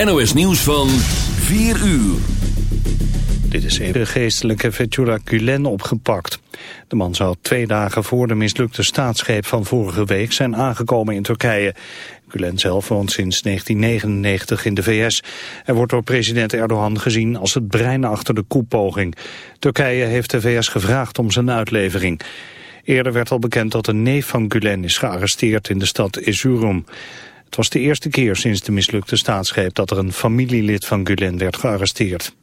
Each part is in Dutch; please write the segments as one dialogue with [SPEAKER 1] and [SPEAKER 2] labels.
[SPEAKER 1] NOS Nieuws van 4 uur.
[SPEAKER 2] Dit is de geestelijke Fethullah Gulen opgepakt. De man zou twee dagen voor de mislukte staatsgreep van vorige week zijn aangekomen in Turkije. Gulen zelf woont sinds 1999 in de VS. Hij wordt door president Erdogan gezien als het brein achter de koepoging. Turkije heeft de VS gevraagd om zijn uitlevering. Eerder werd al bekend dat een neef van Gulen is gearresteerd in de stad Izurum. Het was de eerste keer sinds de mislukte staatsgreep dat er een familielid van Gulen werd gearresteerd.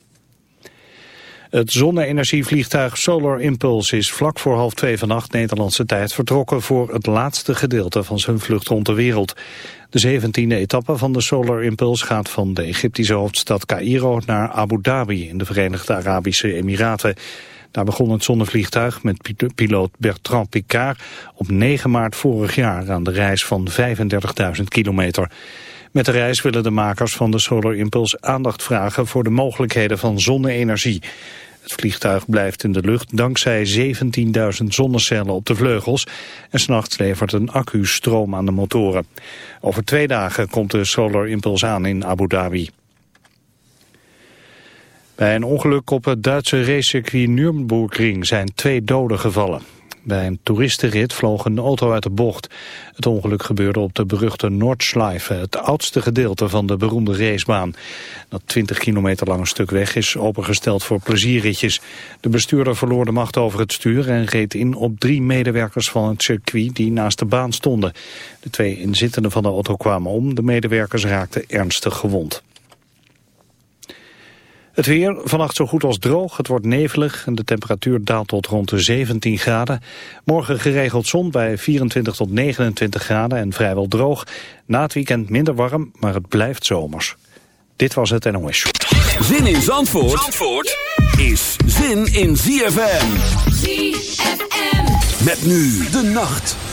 [SPEAKER 2] Het zonne-energievliegtuig Solar Impulse is vlak voor half twee vannacht Nederlandse tijd vertrokken voor het laatste gedeelte van zijn vlucht rond de wereld. De zeventiende etappe van de Solar Impulse gaat van de Egyptische hoofdstad Cairo naar Abu Dhabi in de Verenigde Arabische Emiraten. Daar begon het zonnevliegtuig met piloot Bertrand Picard op 9 maart vorig jaar aan de reis van 35.000 kilometer. Met de reis willen de makers van de Solar Impulse aandacht vragen voor de mogelijkheden van zonne-energie. Het vliegtuig blijft in de lucht dankzij 17.000 zonnecellen op de vleugels en s'nachts levert een accu stroom aan de motoren. Over twee dagen komt de Solar Impulse aan in Abu Dhabi. Bij een ongeluk op het Duitse racecircuit Nürburgring zijn twee doden gevallen. Bij een toeristenrit vloog een auto uit de bocht. Het ongeluk gebeurde op de beruchte Nordschleife, het oudste gedeelte van de beroemde racebaan. Dat 20 kilometer lange stuk weg is opengesteld voor plezierritjes. De bestuurder verloor de macht over het stuur en reed in op drie medewerkers van het circuit die naast de baan stonden. De twee inzittenden van de auto kwamen om, de medewerkers raakten ernstig gewond. Het weer, vannacht zo goed als droog. Het wordt nevelig en de temperatuur daalt tot rond de 17 graden. Morgen geregeld zon bij 24 tot 29 graden en vrijwel droog. Na het weekend minder warm, maar het blijft zomers. Dit was het NOS.
[SPEAKER 1] Zin in Zandvoort, Zandvoort is zin in ZFM. ZFM. Met nu de nacht.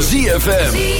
[SPEAKER 3] ZFM.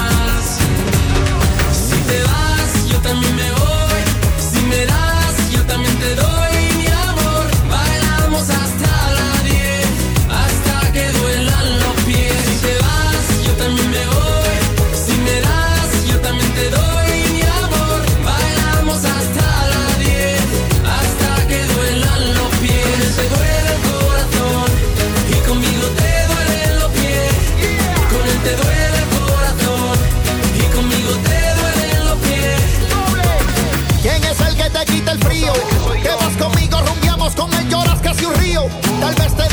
[SPEAKER 4] que
[SPEAKER 5] un río, tal vez te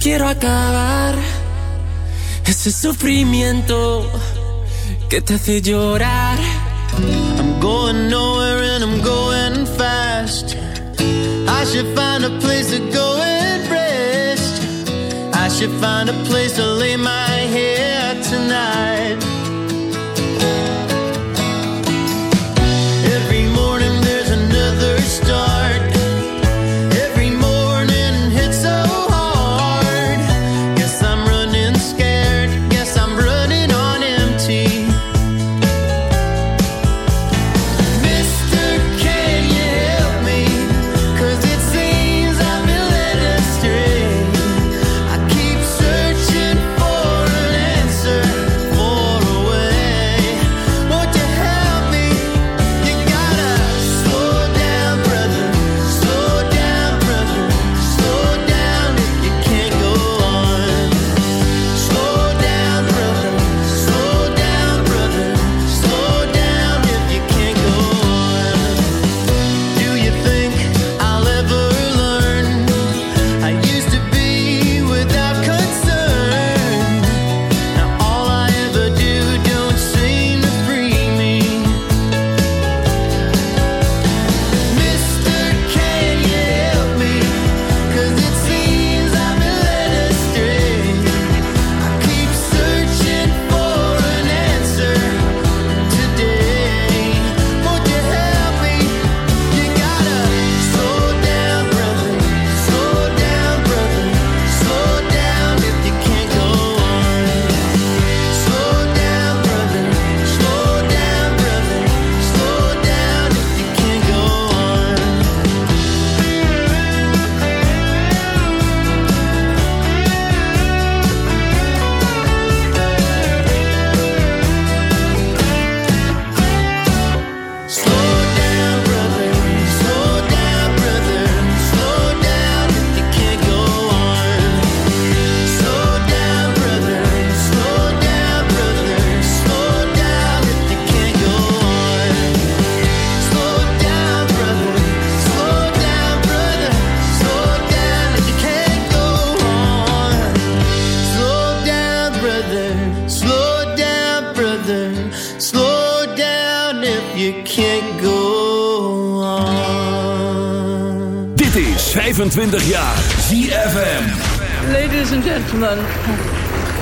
[SPEAKER 4] quiero acabar ese sufrimiento que te hace llorar.
[SPEAKER 6] I'm going nowhere and I'm going fast. I should find a place to go and rest. I should find a place to lay my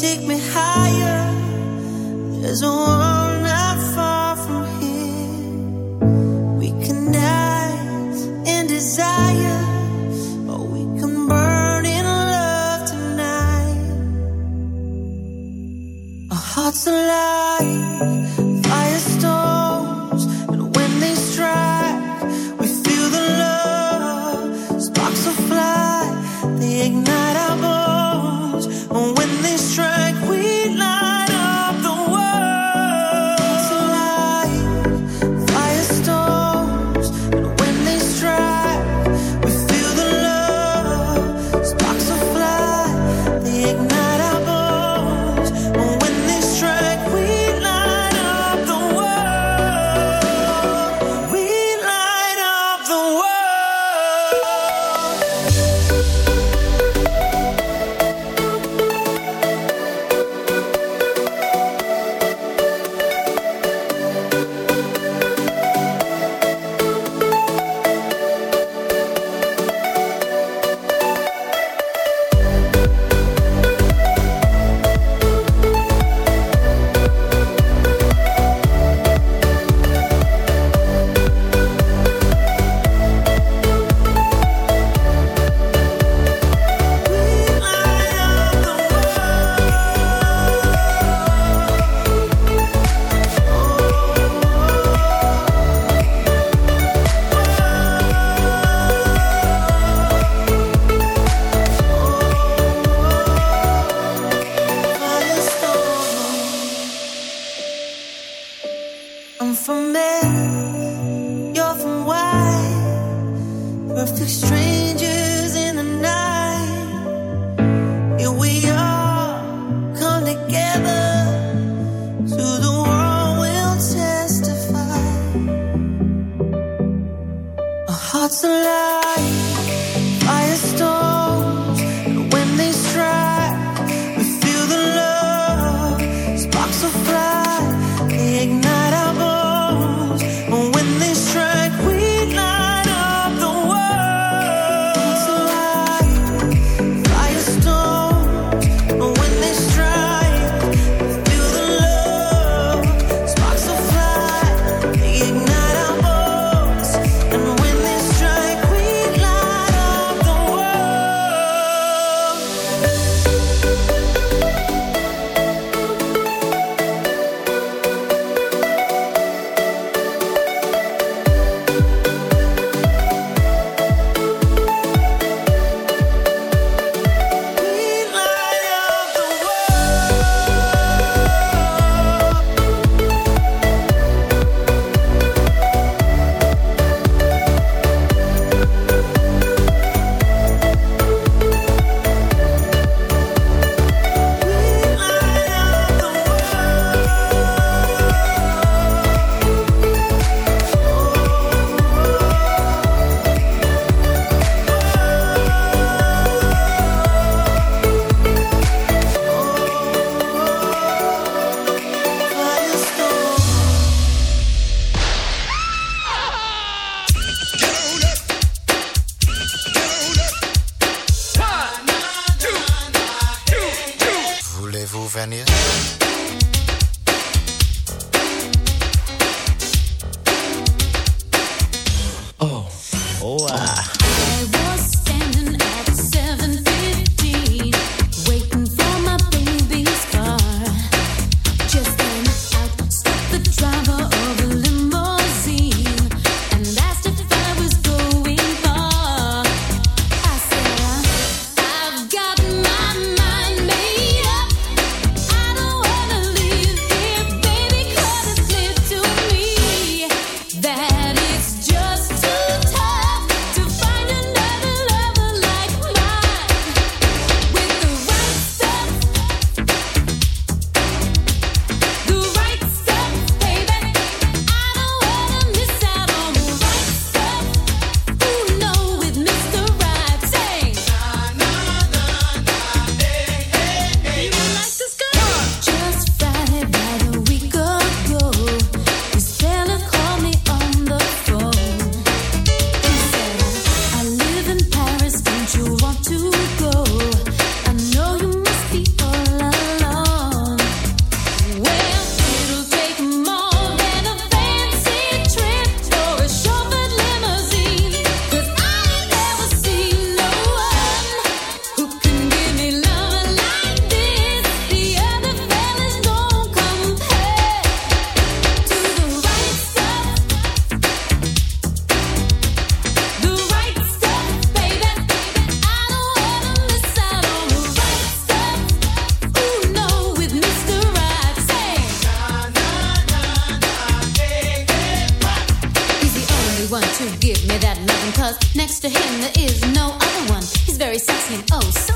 [SPEAKER 7] Take me higher. There's a one Pennsylvania. Cause next to him there is no other one. He's very sexy and
[SPEAKER 8] oh so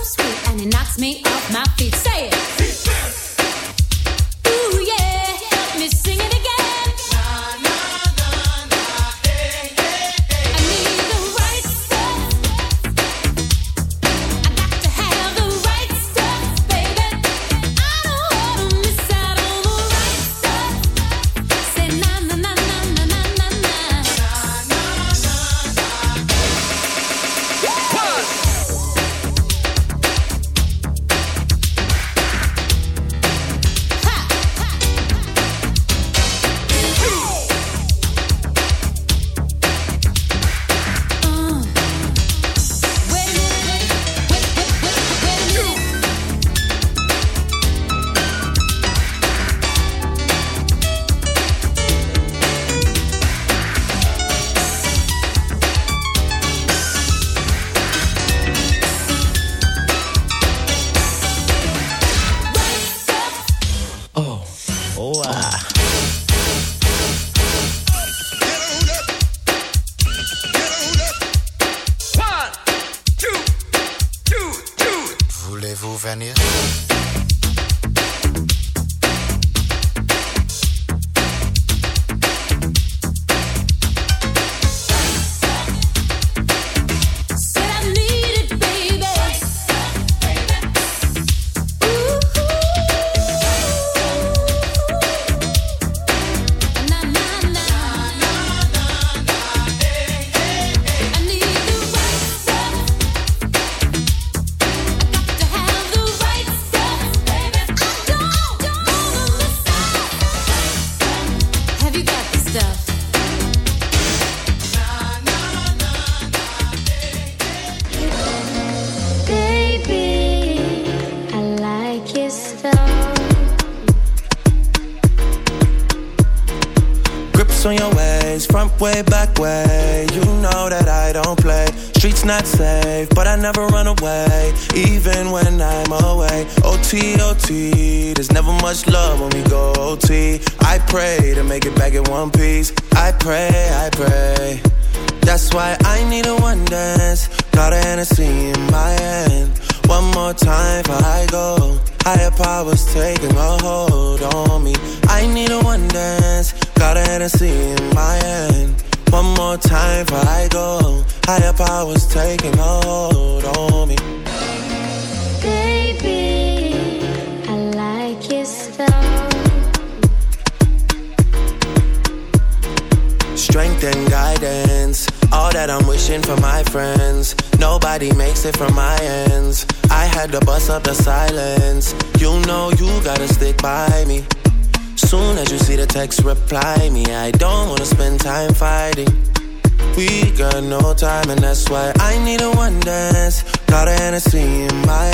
[SPEAKER 8] in
[SPEAKER 3] one piece. I pray, I pray. text reply me. I don't wanna spend time fighting. We got no time, and that's why I need a one dance. Got a Hennessy in my